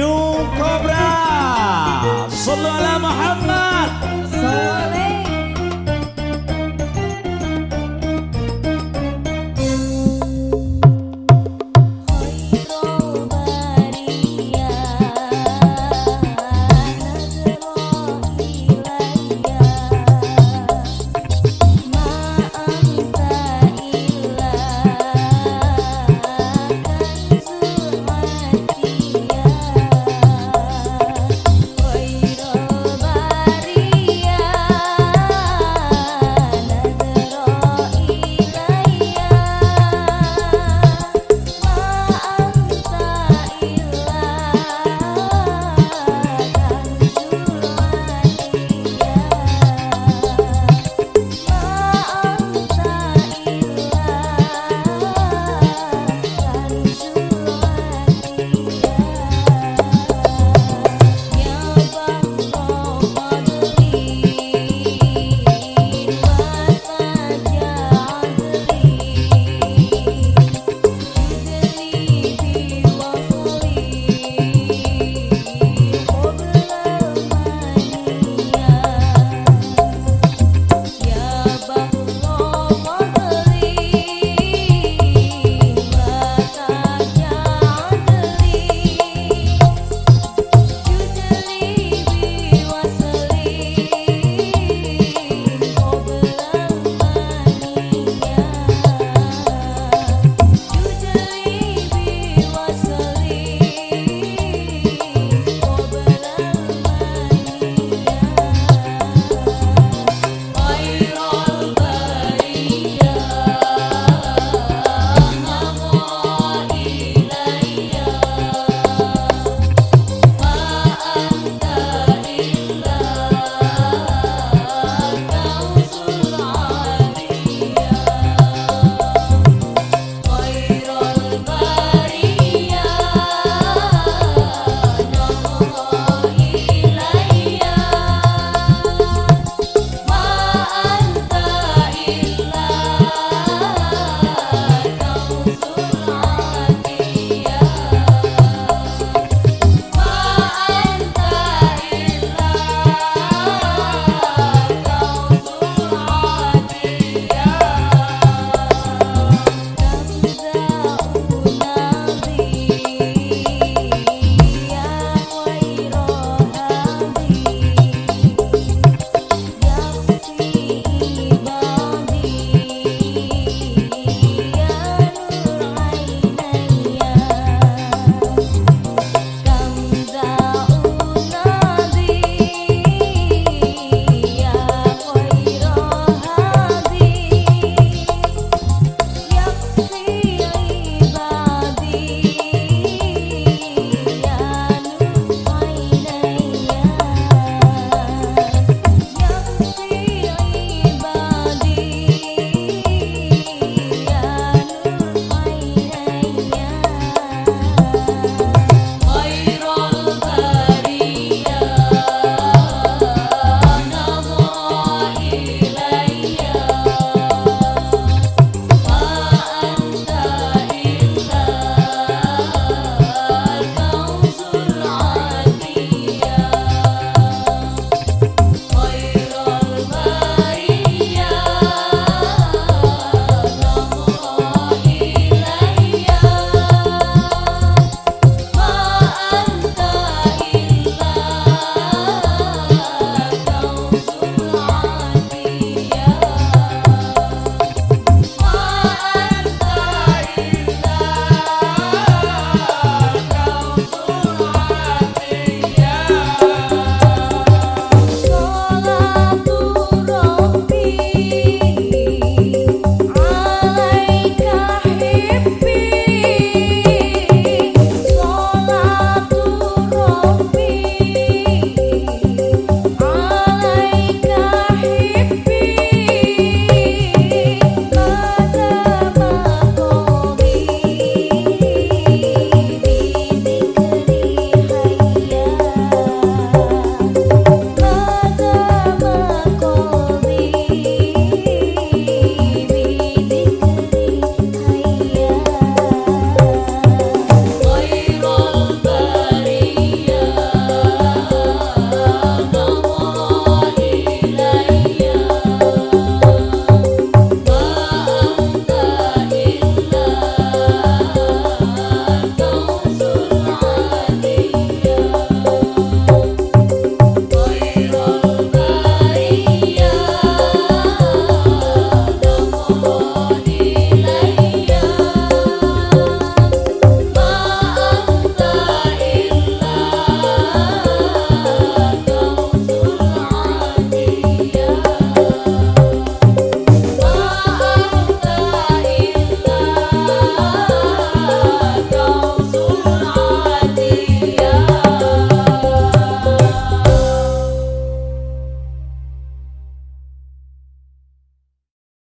مليون كوبرا صلوا على محمد.